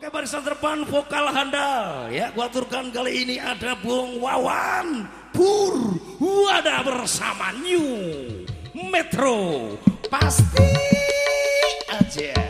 Oke barisan depan vokal handal. Ya gua aturkan kali ini ada Bung Wawan Pur. Wada bersama New Metro. Pasti aja.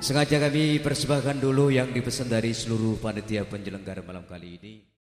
sengaja kami persembahkan dulu yang dipesan dari seluruh panitia penyelenggara malam kali ini.